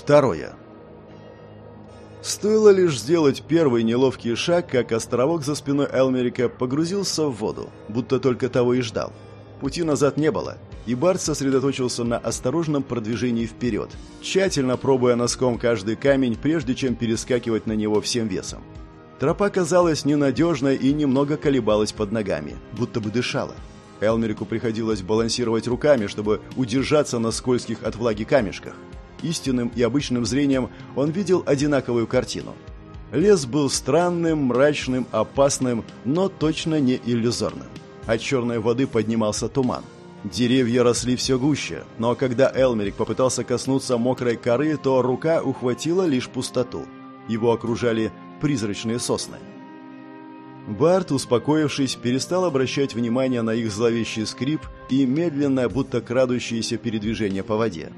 Второе. Стоило лишь сделать первый неловкий шаг, как островок за спиной Элмерика погрузился в воду, будто только того и ждал. Пути назад не было, и Барт сосредоточился на осторожном продвижении вперед, тщательно пробуя носком каждый камень, прежде чем перескакивать на него всем весом. Тропа казалась ненадежной и немного колебалась под ногами, будто бы дышала. Элмерику приходилось балансировать руками, чтобы удержаться на скользких от влаги камешках истинным и обычным зрением он видел одинаковую картину. Лес был странным, мрачным, опасным, но точно не иллюзорным. От черной воды поднимался туман. Деревья росли все гуще, но когда Элмерик попытался коснуться мокрой коры, то рука ухватила лишь пустоту. Его окружали призрачные сосны. Барт, успокоившись, перестал обращать внимание на их зловещий скрип и медленное, будто крадущееся передвижение по воде.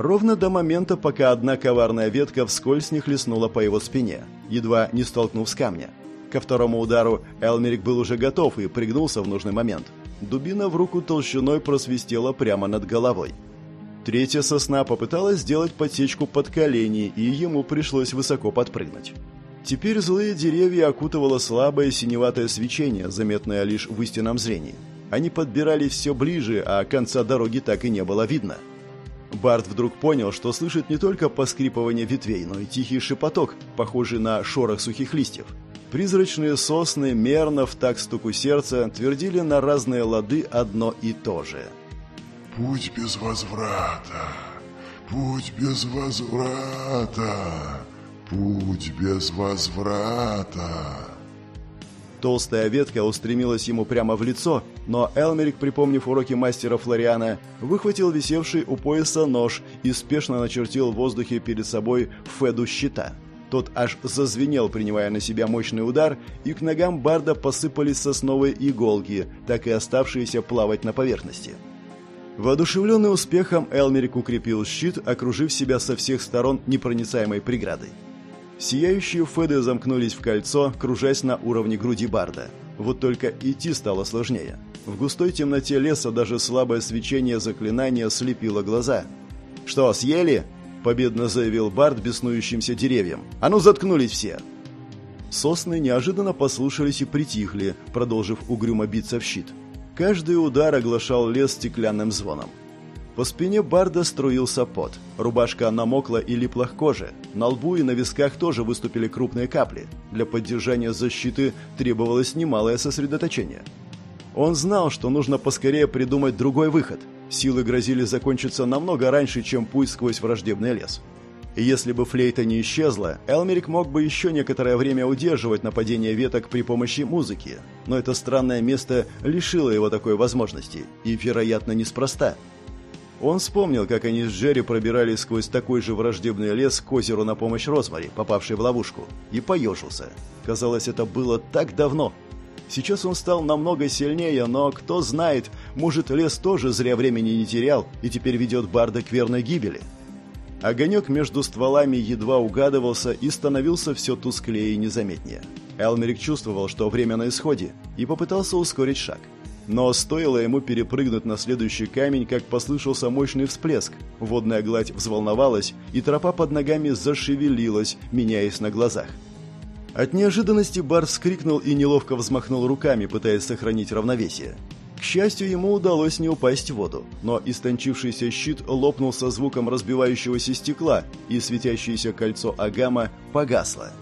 Ровно до момента, пока одна коварная ветка вскользь не хлестнула по его спине, едва не столкнув с камня. Ко второму удару Элмерик был уже готов и пригнулся в нужный момент. Дубина в руку толщиной просвистела прямо над головой. Третья сосна попыталась сделать подсечку под колени, и ему пришлось высоко подпрыгнуть. Теперь злые деревья окутывало слабое синеватое свечение, заметное лишь в истинном зрении. Они подбирались все ближе, а конца дороги так и не было видно. — Барт вдруг понял, что слышит не только поскрипывание ветвей, но и тихий шепоток, похожий на шорох сухих листьев. Призрачные сосны мерно в так стуку сердца твердили на разные лады одно и то же. «Путь без возврата! Путь без возврата! Путь без возврата!» Толстая ветка устремилась ему прямо в лицо, но Элмерик, припомнив уроки мастера Флориана, выхватил висевший у пояса нож и спешно начертил в воздухе перед собой Феду щита. Тот аж зазвенел, принимая на себя мощный удар, и к ногам Барда посыпались сосновые иголки, так и оставшиеся плавать на поверхности. Воодушевленный успехом, Элмерик укрепил щит, окружив себя со всех сторон непроницаемой преградой. Сияющие феды замкнулись в кольцо, кружась на уровне груди Барда. Вот только идти стало сложнее. В густой темноте леса даже слабое свечение заклинания слепило глаза. «Что, съели?» – победно заявил Бард беснующимся деревьям. «А ну, заткнулись все!» Сосны неожиданно послушались и притихли, продолжив угрюмо биться в щит. Каждый удар оглашал лес стеклянным звоном. По спине Барда струился пот. Рубашка намокла и липла к коже. На лбу и на висках тоже выступили крупные капли. Для поддержания защиты требовалось немалое сосредоточение. Он знал, что нужно поскорее придумать другой выход. Силы грозили закончиться намного раньше, чем путь сквозь враждебный лес. Если бы флейта не исчезла, Элмерик мог бы еще некоторое время удерживать нападение веток при помощи музыки. Но это странное место лишило его такой возможности. И, вероятно, неспроста. Он вспомнил, как они с Джерри пробирались сквозь такой же враждебный лес к озеру на помощь Розмари, попавшей в ловушку, и поежился. Казалось, это было так давно. Сейчас он стал намного сильнее, но кто знает, может, лес тоже зря времени не терял и теперь ведет Барда к верной гибели. Огонек между стволами едва угадывался и становился все тусклее и незаметнее. Элмерик чувствовал, что время на исходе, и попытался ускорить шаг. Но стоило ему перепрыгнуть на следующий камень, как послышался мощный всплеск. Водная гладь взволновалась, и тропа под ногами зашевелилась, меняясь на глазах. От неожиданности Бар вскрикнул и неловко взмахнул руками, пытаясь сохранить равновесие. К счастью, ему удалось не упасть в воду, но истончившийся щит лопнул со звуком разбивающегося стекла, и светящееся кольцо Агама погасло.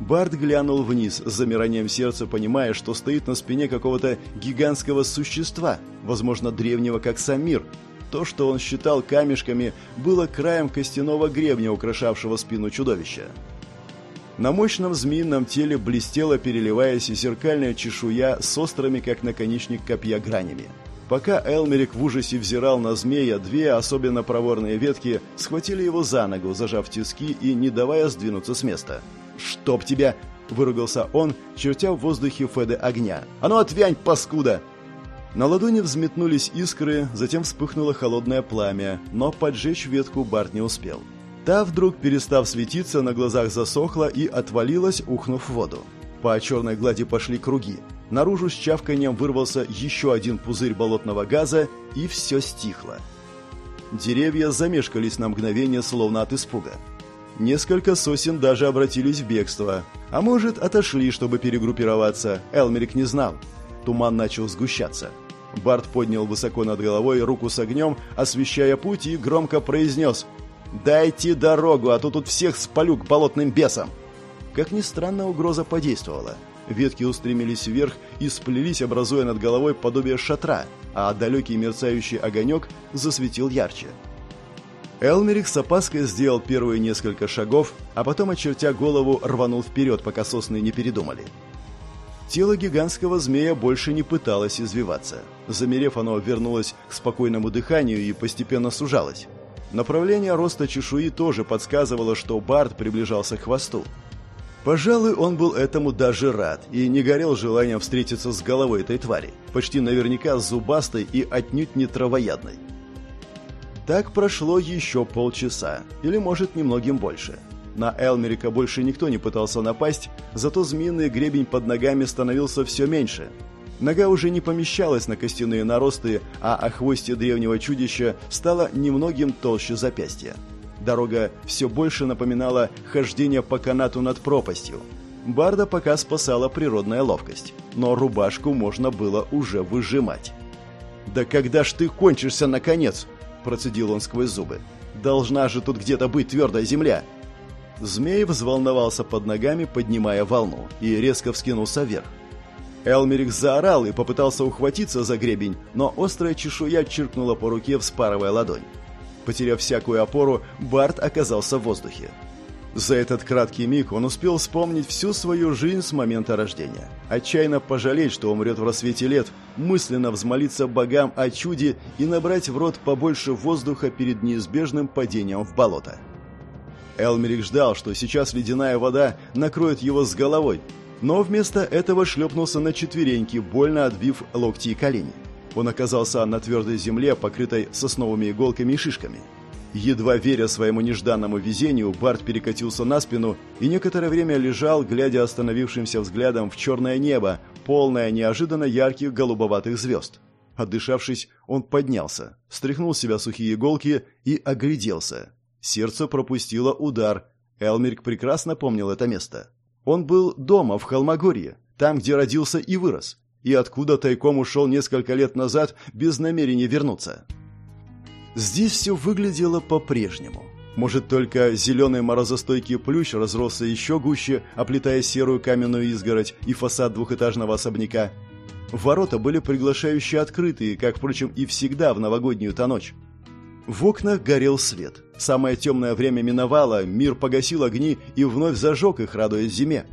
Барт глянул вниз с замиранием сердца, понимая, что стоит на спине какого-то гигантского существа, возможно, древнего, как сам мир. То, что он считал камешками, было краем костяного гребня, украшавшего спину чудовища. На мощном змеином теле блестела, переливаясь зеркальная чешуя с острыми, как наконечник копья, гранями. Пока Элмерик в ужасе взирал на змея, две особенно проворные ветки схватили его за ногу, зажав тиски и не давая сдвинуться с места – «Чтоб тебя!» – выругался он, чертя в воздухе Феды огня. «А ну отвянь, паскуда!» На ладони взметнулись искры, затем вспыхнуло холодное пламя, но поджечь ветку Барт не успел. Та, вдруг перестав светиться, на глазах засохла и отвалилась, ухнув в воду. По черной глади пошли круги. Наружу с чавканием вырвался еще один пузырь болотного газа, и все стихло. Деревья замешкались на мгновение, словно от испуга. Несколько сосен даже обратились в бегство. А может, отошли, чтобы перегруппироваться. Элмерик не знал. Туман начал сгущаться. Барт поднял высоко над головой руку с огнем, освещая путь, и громко произнес «Дайте дорогу, а то тут всех спалю к болотным бесам!» Как ни странно, угроза подействовала. Ветки устремились вверх и сплелись, образуя над головой подобие шатра, а далекий мерцающий огонек засветил ярче. Элмерик с опаской сделал первые несколько шагов, а потом, очертя голову, рванул вперед, пока сосны не передумали. Тело гигантского змея больше не пыталось извиваться. Замерев, оно вернулось к спокойному дыханию и постепенно сужалось. Направление роста чешуи тоже подсказывало, что Барт приближался к хвосту. Пожалуй, он был этому даже рад и не горел желанием встретиться с головой этой твари, почти наверняка зубастой и отнюдь не травоядной. Так прошло еще полчаса, или, может, немногим больше. На Элмерика больше никто не пытался напасть, зато змеиный гребень под ногами становился все меньше. Нога уже не помещалась на костяные наросты, а о хвосте древнего чудища стало немногим толще запястья. Дорога все больше напоминала хождение по канату над пропастью. Барда пока спасала природная ловкость, но рубашку можно было уже выжимать. «Да когда ж ты кончишься, наконец?» – процедил он сквозь зубы. «Должна же тут где-то быть твердая земля!» Змей взволновался под ногами, поднимая волну, и резко вскинулся вверх. Элмерик заорал и попытался ухватиться за гребень, но острая чешуя чиркнула по руке, вспарывая ладонь. Потеряв всякую опору, Барт оказался в воздухе. За этот краткий миг он успел вспомнить всю свою жизнь с момента рождения. Отчаянно пожалеть, что умрет в рассвете лет, мысленно взмолиться богам о чуде и набрать в рот побольше воздуха перед неизбежным падением в болото. Элмерик ждал, что сейчас ледяная вода накроет его с головой, но вместо этого шлепнулся на четвереньки, больно отбив локти и колени. Он оказался на твердой земле, покрытой сосновыми иголками и шишками. Едва веря своему нежданному везению, Барт перекатился на спину и некоторое время лежал, глядя остановившимся взглядом в черное небо, полное неожиданно ярких голубоватых звезд. Отдышавшись, он поднялся, стряхнул с себя сухие иголки и огляделся. Сердце пропустило удар. Элмерик прекрасно помнил это место. Он был дома, в Холмогорье, там, где родился и вырос и откуда тайком ушел несколько лет назад без намерения вернуться. Здесь все выглядело по-прежнему. Может, только зеленый морозостойкий плющ разросся еще гуще, оплетая серую каменную изгородь и фасад двухэтажного особняка. Ворота были приглашающие открытые, как, впрочем, и всегда в новогоднюю-то ночь. В окнах горел свет. Самое темное время миновало, мир погасил огни и вновь зажег их, радуясь зиме.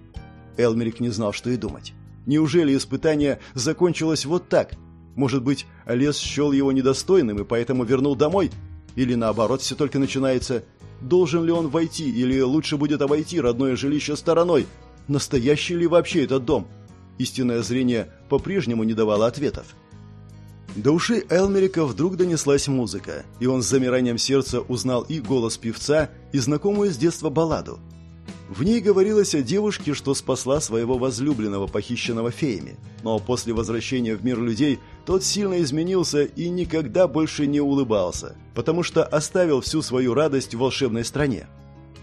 Элмерик не знал, что и думать. Неужели испытание закончилось вот так? Может быть, лес счел его недостойным и поэтому вернул домой? Или наоборот, все только начинается? Должен ли он войти или лучше будет обойти родное жилище стороной? Настоящий ли вообще этот дом? Истинное зрение по-прежнему не давало ответов. До ушей Элмерика вдруг донеслась музыка, и он с замиранием сердца узнал и голос певца, и знакомую с детства балладу – в ней говорилось о девушке, что спасла своего возлюбленного, похищенного феями. Но после возвращения в мир людей тот сильно изменился и никогда больше не улыбался, потому что оставил всю свою радость в волшебной стране.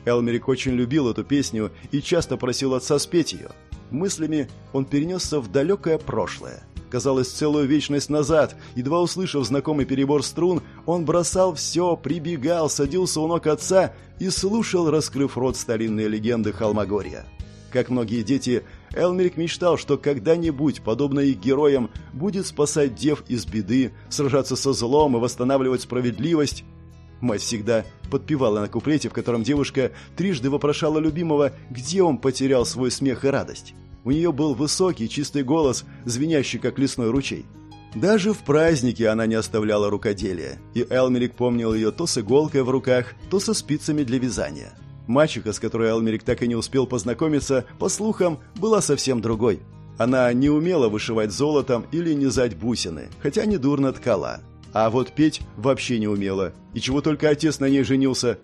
Элмерик очень любил эту песню и часто просил отца спеть ее. Мыслями он перенесся в далекое прошлое – казалось, целую вечность назад. Едва услышав знакомый перебор струн, он бросал все, прибегал, садился у ног отца и слушал, раскрыв рот старинные легенды Холмогорья. Как многие дети, Элмерик мечтал, что когда-нибудь, подобно их героям, будет спасать дев из беды, сражаться со злом и восстанавливать справедливость. Мать всегда подпевала на куплете, в котором девушка трижды вопрошала любимого, где он потерял свой смех и радость. У нее был высокий, чистый голос, звенящий, как лесной ручей. Даже в празднике она не оставляла рукоделия, и Элмерик помнил ее то с иголкой в руках, то со спицами для вязания. Мачеха, с которой Элмерик так и не успел познакомиться, по слухам, была совсем другой. Она не умела вышивать золотом или низать бусины, хотя недурно ткала. А вот петь вообще не умела, и чего только отец на ней женился.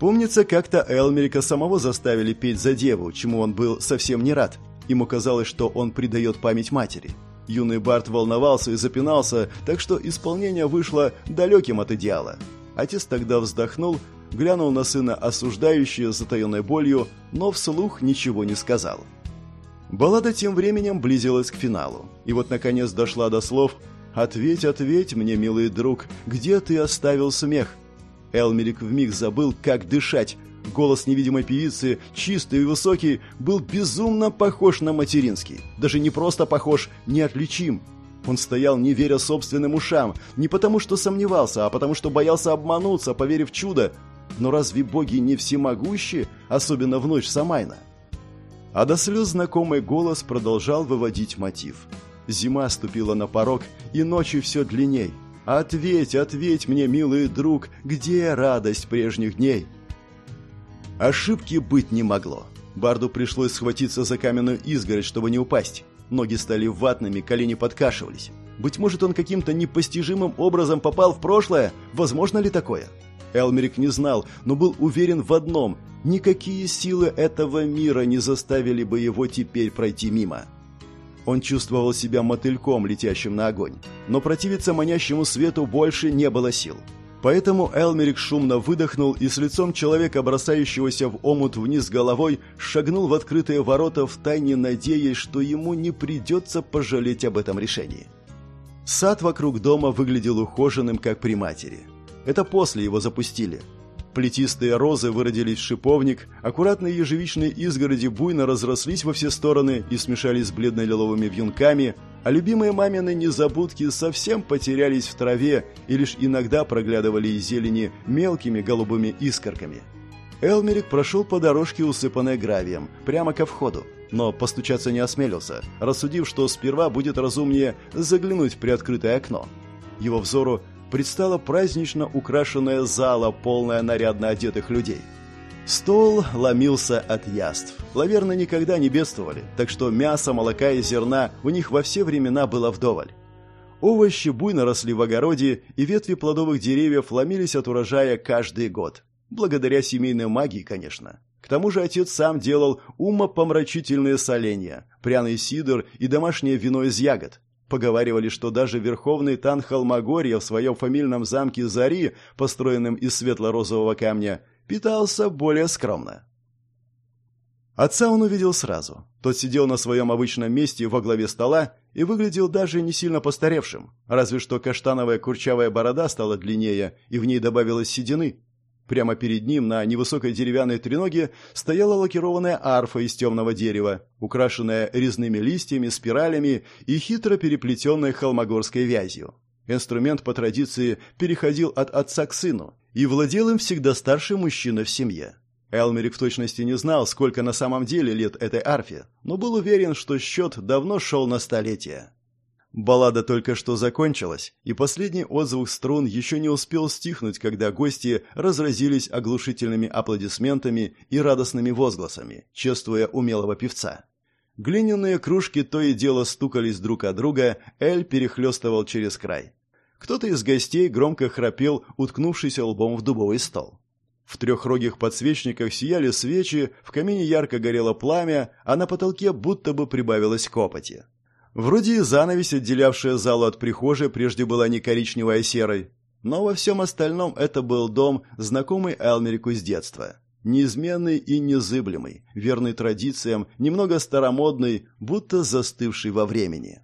Помнится, как-то Элмерика самого заставили петь за деву, чему он был совсем не рад. Ему казалось, что он предает память матери. Юный Барт волновался и запинался, так что исполнение вышло далеким от идеала. Отец тогда вздохнул, глянул на сына осуждающий, затаенной болью, но вслух ничего не сказал. Баллада тем временем близилась к финалу. И вот, наконец, дошла до слов «Ответь, ответь мне, милый друг, где ты оставил смех?» Элмерик вмиг забыл, как дышать. Голос невидимой певицы, чистый и высокий, был безумно похож на материнский. Даже не просто похож, неотличим. Он стоял, не веря собственным ушам, не потому что сомневался, а потому что боялся обмануться, поверив чудо. Но разве боги не всемогущи, особенно в ночь Самайна? А до слез знакомый голос продолжал выводить мотив. Зима ступила на порог, и ночи все длинней. «Ответь, ответь мне, милый друг, где радость прежних дней?» Ошибки быть не могло. Барду пришлось схватиться за каменную изгородь, чтобы не упасть. Ноги стали ватными, колени подкашивались. Быть может, он каким-то непостижимым образом попал в прошлое? Возможно ли такое? Элмерик не знал, но был уверен в одном – никакие силы этого мира не заставили бы его теперь пройти мимо. Он чувствовал себя мотыльком, летящим на огонь, но противиться манящему свету больше не было сил. Поэтому Элмерик шумно выдохнул и с лицом человека, бросающегося в омут вниз головой, шагнул в открытые ворота, втайне надеясь, что ему не придется пожалеть об этом решении. Сад вокруг дома выглядел ухоженным, как при матери. Это после его запустили. Плетистые розы выродились в шиповник, аккуратные ежевичные изгороди буйно разрослись во все стороны и смешались с бледно-лиловыми вьюнками, а любимые мамины незабудки совсем потерялись в траве и лишь иногда проглядывали из зелени мелкими голубыми искорками. Элмерик прошел по дорожке, усыпанной гравием, прямо ко входу, но постучаться не осмелился, рассудив, что сперва будет разумнее заглянуть в приоткрытое окно. Его взору предстала празднично украшенная зала, полная нарядно одетых людей. Стол ломился от яств. Лаверны никогда не бедствовали, так что мяса, молока и зерна у них во все времена было вдоволь. Овощи буйно росли в огороде, и ветви плодовых деревьев ломились от урожая каждый год. Благодаря семейной магии, конечно. К тому же отец сам делал умопомрачительные соленья, пряный сидр и домашнее вино из ягод. Поговаривали, что даже верховный тан Холмогорья в своем фамильном замке Зари, построенном из светло-розового камня, питался более скромно. Отца он увидел сразу. Тот сидел на своем обычном месте во главе стола и выглядел даже не сильно постаревшим, разве что каштановая курчавая борода стала длиннее, и в ней добавилось седины. Прямо перед ним на невысокой деревянной треноге стояла лакированная арфа из темного дерева, украшенная резными листьями, спиралями и хитро переплетенной холмогорской вязью. Инструмент по традиции переходил от отца к сыну, и владел им всегда старший мужчина в семье. Элмерик в точности не знал, сколько на самом деле лет этой арфе, но был уверен, что счет давно шел на столетия. Баллада только что закончилась, и последний отзвук струн еще не успел стихнуть, когда гости разразились оглушительными аплодисментами и радостными возгласами, чествуя умелого певца. Глиняные кружки то и дело стукались друг от друга, Эль перехлестывал через край. Кто-то из гостей громко храпел, уткнувшись лбом в дубовый стол. В трехрогих подсвечниках сияли свечи, в камине ярко горело пламя, а на потолке будто бы прибавилось копоти. Вроде и занавесь, отделявшая залу от прихожей, прежде была не коричневой, а серой. Но во всем остальном это был дом, знакомый Элмерику с детства. Неизменный и незыблемый, верный традициям, немного старомодный, будто застывший во времени.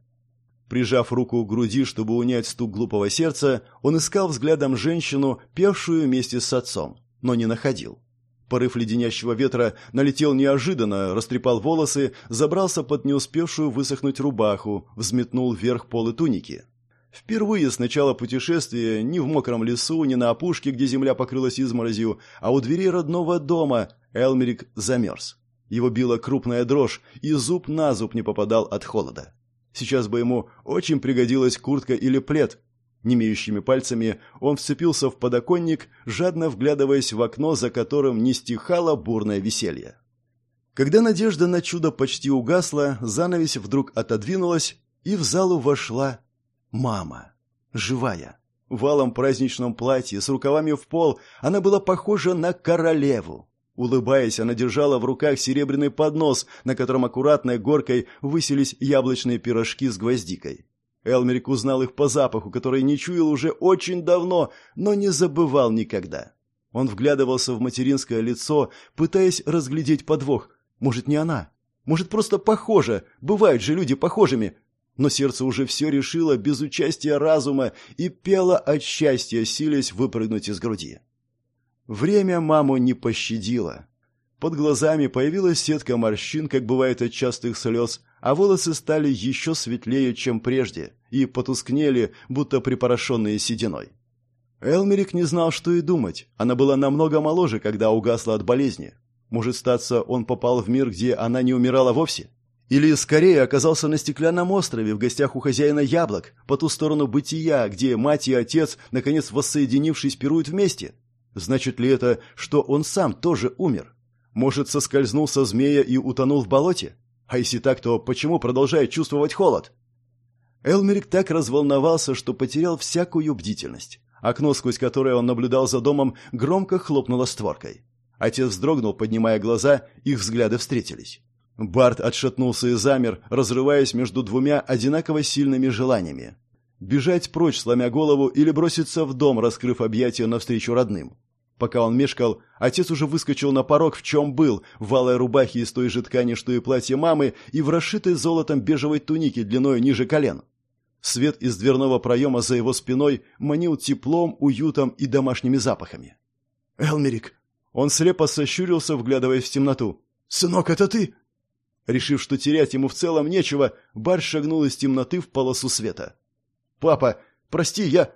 Прижав руку к груди, чтобы унять стук глупого сердца, он искал взглядом женщину, певшую вместе с отцом, но не находил. Порыв леденящего ветра налетел неожиданно, растрепал волосы, забрался под не успевшую высохнуть рубаху, взметнул вверх полы туники. Впервые с начала путешествия ни в мокром лесу, ни на опушке, где земля покрылась изморозью, а у двери родного дома Элмерик замерз. Его била крупная дрожь, и зуб на зуб не попадал от холода. Сейчас бы ему очень пригодилась куртка или плед, Немеющими пальцами он вцепился в подоконник, жадно вглядываясь в окно, за которым не стихало бурное веселье. Когда надежда на чудо почти угасла, занавесь вдруг отодвинулась, и в залу вошла мама, живая. В валом праздничном платье, с рукавами в пол, она была похожа на королеву. Улыбаясь, она держала в руках серебряный поднос, на котором аккуратной горкой высились яблочные пирожки с гвоздикой. Элмерик узнал их по запаху, который не чуял уже очень давно, но не забывал никогда. Он вглядывался в материнское лицо, пытаясь разглядеть подвох. Может, не она? Может, просто похожа? Бывают же люди похожими. Но сердце уже все решило без участия разума и пело от счастья, силясь выпрыгнуть из груди. Время маму не пощадило. Под глазами появилась сетка морщин, как бывает от частых слез, а волосы стали еще светлее, чем прежде, и потускнели, будто припорошенные сединой. Элмерик не знал, что и думать. Она была намного моложе, когда угасла от болезни. Может, статься, он попал в мир, где она не умирала вовсе? Или, скорее, оказался на стеклянном острове в гостях у хозяина яблок, по ту сторону бытия, где мать и отец, наконец воссоединившись, пируют вместе? Значит ли это, что он сам тоже умер? Может, соскользнул со змея и утонул в болоте? А если так, то почему продолжает чувствовать холод? Элмерик так разволновался, что потерял всякую бдительность. Окно, сквозь которое он наблюдал за домом, громко хлопнуло створкой. Отец вздрогнул, поднимая глаза, их взгляды встретились. Барт отшатнулся и замер, разрываясь между двумя одинаково сильными желаниями. Бежать прочь, сломя голову, или броситься в дом, раскрыв объятия навстречу родным. Пока он мешкал, отец уже выскочил на порог, в чем был, в валой рубахе из той же ткани, что и платье мамы, и в расшитой золотом бежевой тунике длиной ниже колен. Свет из дверного проема за его спиной манил теплом, уютом и домашними запахами. «Элмерик!» Он слепо сощурился, вглядываясь в темноту. «Сынок, это ты?» Решив, что терять ему в целом нечего, Барс шагнул из темноты в полосу света. «Папа, прости, я...»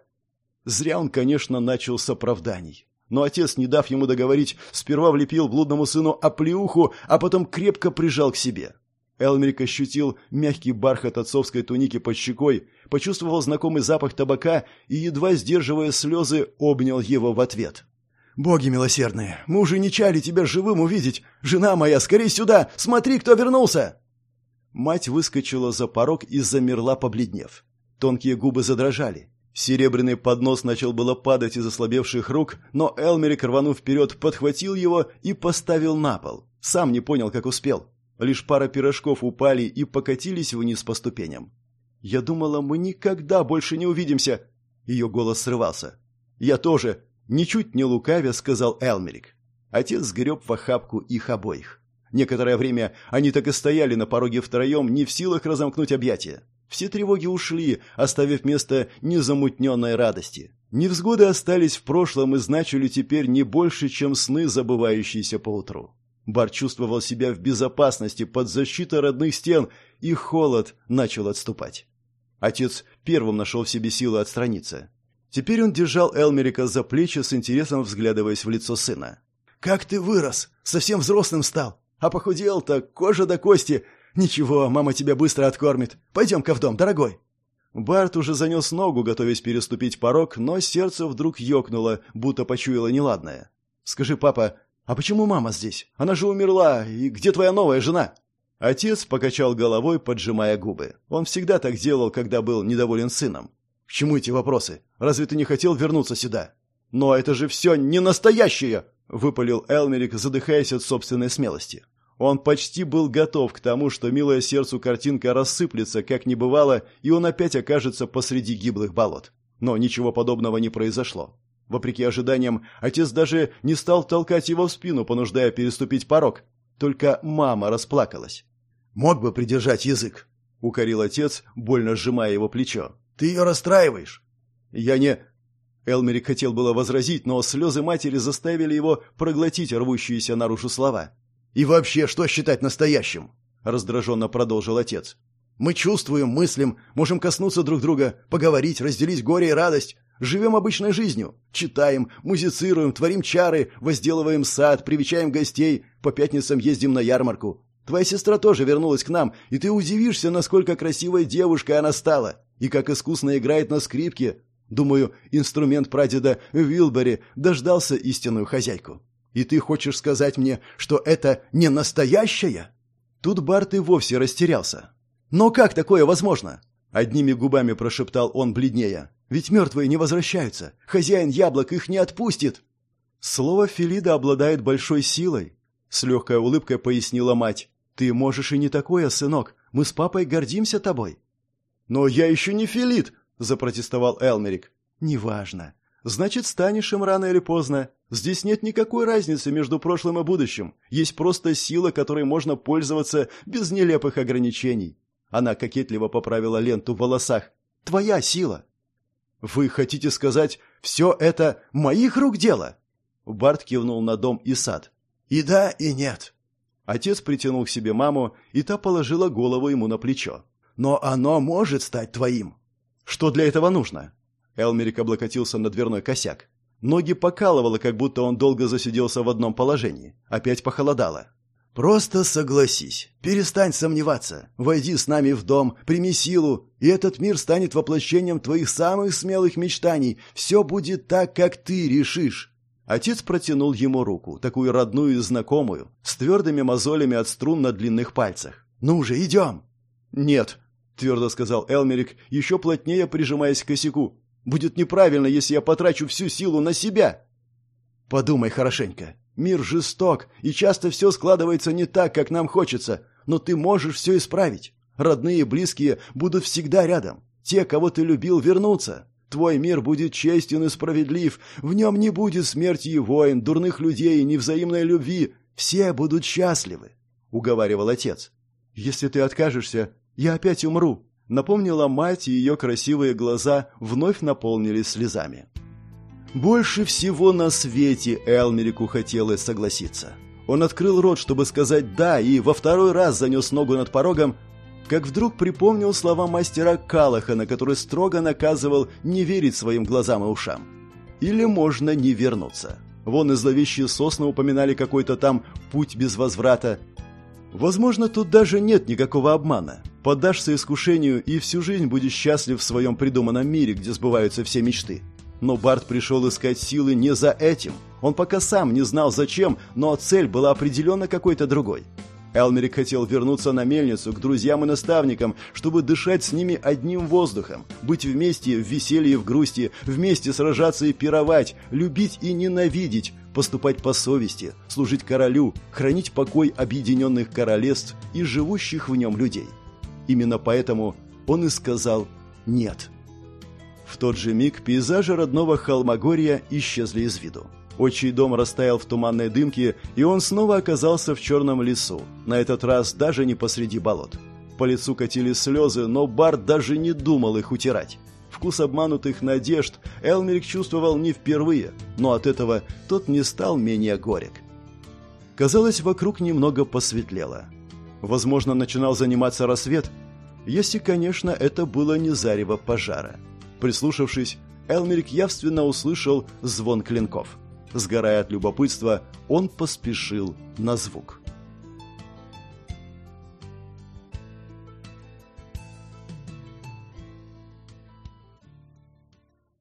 Зря он, конечно, начал с оправданий. Но отец, не дав ему договорить, сперва влепил блудному сыну оплеуху, а потом крепко прижал к себе. Элмерик ощутил мягкий бархат отцовской туники под щекой, почувствовал знакомый запах табака и, едва сдерживая слезы, обнял его в ответ. «Боги милосердные, мы уже не чали тебя живым увидеть! Жена моя, скорей сюда! Смотри, кто вернулся!» Мать выскочила за порог и замерла, побледнев. Тонкие губы задрожали. Серебряный поднос начал было падать из ослабевших рук, но Элмерик, рванув вперед, подхватил его и поставил на пол. Сам не понял, как успел. Лишь пара пирожков упали и покатились вниз по ступеням. «Я думала, мы никогда больше не увидимся!» Ее голос срывался. «Я тоже!» Ничуть не лукавя, сказал Элмерик. Отец сгреб в охапку их обоих. Некоторое время они так и стояли на пороге втроем, не в силах разомкнуть объятия. Все тревоги ушли, оставив место незамутненной радости. Невзгоды остались в прошлом и значили теперь не больше, чем сны, забывающиеся поутру. Бар чувствовал себя в безопасности под защитой родных стен, и холод начал отступать. Отец первым нашел в себе силы отстраниться. Теперь он держал Элмерика за плечи с интересом взглядываясь в лицо сына. «Как ты вырос! Совсем взрослым стал! А похудел-то, кожа до кости! Ничего, мама тебя быстро откормит! Пойдем-ка в дом, дорогой!» Барт уже занес ногу, готовясь переступить порог, но сердце вдруг ёкнуло, будто почуяло неладное. «Скажи, папа, «А почему мама здесь? Она же умерла. И где твоя новая жена?» Отец покачал головой, поджимая губы. Он всегда так делал, когда был недоволен сыном. «К чему эти вопросы? Разве ты не хотел вернуться сюда?» «Но это же все не настоящее!» — выпалил Элмерик, задыхаясь от собственной смелости. Он почти был готов к тому, что милая сердцу картинка рассыплется, как не бывало, и он опять окажется посреди гиблых болот. Но ничего подобного не произошло. Вопреки ожиданиям, отец даже не стал толкать его в спину, понуждая переступить порог. Только мама расплакалась. «Мог бы придержать язык», — укорил отец, больно сжимая его плечо. «Ты ее расстраиваешь». «Я не...» Элмерик хотел было возразить, но слезы матери заставили его проглотить рвущиеся наружу слова. «И вообще, что считать настоящим?» — раздраженно продолжил отец. «Мы чувствуем, мыслим, можем коснуться друг друга, поговорить, разделить горе и радость. Живем обычной жизнью. Читаем, музицируем, творим чары, возделываем сад, привечаем гостей, по пятницам ездим на ярмарку. Твоя сестра тоже вернулась к нам, и ты удивишься, насколько красивой девушкой она стала, и как искусно играет на скрипке. Думаю, инструмент прадеда Вилбери дождался истинную хозяйку. И ты хочешь сказать мне, что это не настоящая? Тут Барт и вовсе растерялся. Но как такое возможно? Одними губами прошептал он бледнее. Ведь мертвые не возвращаются. Хозяин яблок их не отпустит. Слово Филида обладает большой силой. С легкой улыбкой пояснила мать. Ты можешь и не такое, сынок. Мы с папой гордимся тобой. «Но я еще не Филит!» – запротестовал Элмерик. «Неважно. Значит, станешь им рано или поздно. Здесь нет никакой разницы между прошлым и будущим. Есть просто сила, которой можно пользоваться без нелепых ограничений». Она кокетливо поправила ленту в волосах. «Твоя сила!» «Вы хотите сказать, все это моих рук дело?» Барт кивнул на дом и сад. «И да, и нет». Отец притянул к себе маму, и та положила голову ему на плечо. «Но оно может стать твоим». «Что для этого нужно?» Элмерик облокотился на дверной косяк. Ноги покалывало, как будто он долго засиделся в одном положении. Опять похолодало. «Просто согласись. Перестань сомневаться. Войди с нами в дом, прими силу, и этот мир станет воплощением твоих самых смелых мечтаний. Все будет так, как ты решишь». Отец протянул ему руку, такую родную и знакомую, с твердыми мозолями от струн на длинных пальцах. «Ну же, идем!» «Нет», — твердо сказал Элмерик, еще плотнее прижимаясь к косяку. «Будет неправильно, если я потрачу всю силу на себя». «Подумай хорошенько. Мир жесток, и часто все складывается не так, как нам хочется, но ты можешь все исправить. Родные и близкие будут всегда рядом. Те, кого ты любил, вернутся. Твой мир будет честен и справедлив. В нем не будет смерти и войн, дурных людей и невзаимной любви. Все будут счастливы», — уговаривал отец. «Если ты откажешься, я опять умру», — напомнила мать, и ее красивые глаза вновь наполнились слезами. Больше всего на свете Элмерику хотелось согласиться. Он открыл рот, чтобы сказать «да», и во второй раз занес ногу над порогом, как вдруг припомнил слова мастера Калахана, который строго наказывал не верить своим глазам и ушам. Или можно не вернуться. Вон и зловещие сосны упоминали какой-то там «путь без возврата». Возможно, тут даже нет никакого обмана. Поддашься искушению и всю жизнь будешь счастлив в своем придуманном мире, где сбываются все мечты. Но Барт пришел искать силы не за этим. Он пока сам не знал зачем, но цель была определенно какой-то другой. Элмерик хотел вернуться на мельницу к друзьям и наставникам, чтобы дышать с ними одним воздухом, быть вместе в веселье и в грусти, вместе сражаться и пировать, любить и ненавидеть, поступать по совести, служить королю, хранить покой объединенных королевств и живущих в нем людей. Именно поэтому он и сказал «нет». В тот же миг пейзажи родного Холмогорья исчезли из виду. Отчий дом растаял в туманной дымке, и он снова оказался в черном лесу, на этот раз даже не посреди болот. По лицу катились слезы, но Барт даже не думал их утирать. Вкус обманутых надежд Элмерик чувствовал не впервые, но от этого тот не стал менее горек. Казалось, вокруг немного посветлело. Возможно, начинал заниматься рассвет, если, конечно, это было не зарево пожара. Прислушавшись, Элмерик явственно услышал звон клинков – Сгорая от любопытства, он поспешил на звук.